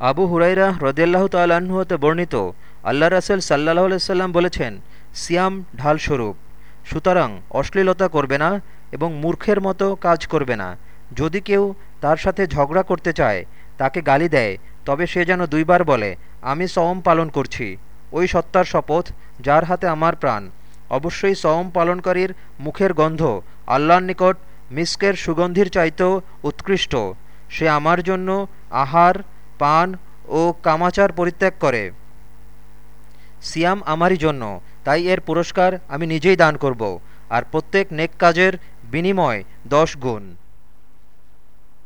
আবু হুরাইরা হ্রদিয়াল্লাহ তাল্লাহ্ন হতে বর্ণিত, আল্লাহ রাসেল সাল্লাহ সাল্লাম বলেছেন, সিয়াম ঢালস্বরূপ। সুতরাং অশ্লীলতা করবে না এবং মূর্খের মতো কাজ করবে না। যদি কেউ তার সাথে ঝগড়া করতে চায়, তাকে গালি দেয়, তবে সে যেন দুইবার বলে, আমি সওম পালন করছি। ওই সত্তার শপথ যার হাতে আমার প্রাণ। অবশ্যই সওম পালনকারীর মুখের গন্ধ আল্লাহর নিকট মিস্কের সুগন্ধির চাইতেও উৎকৃষ্ট। সে আমার জন্য আহার পান ও কামাচার পরিত্যাগ করে। সিয়াম আমারই জন্য, তাই এর পুরস্কার আমি নিজেই দান করব, আর প্রত্যেক নেক কাজের বিনিময় দশ গুণ।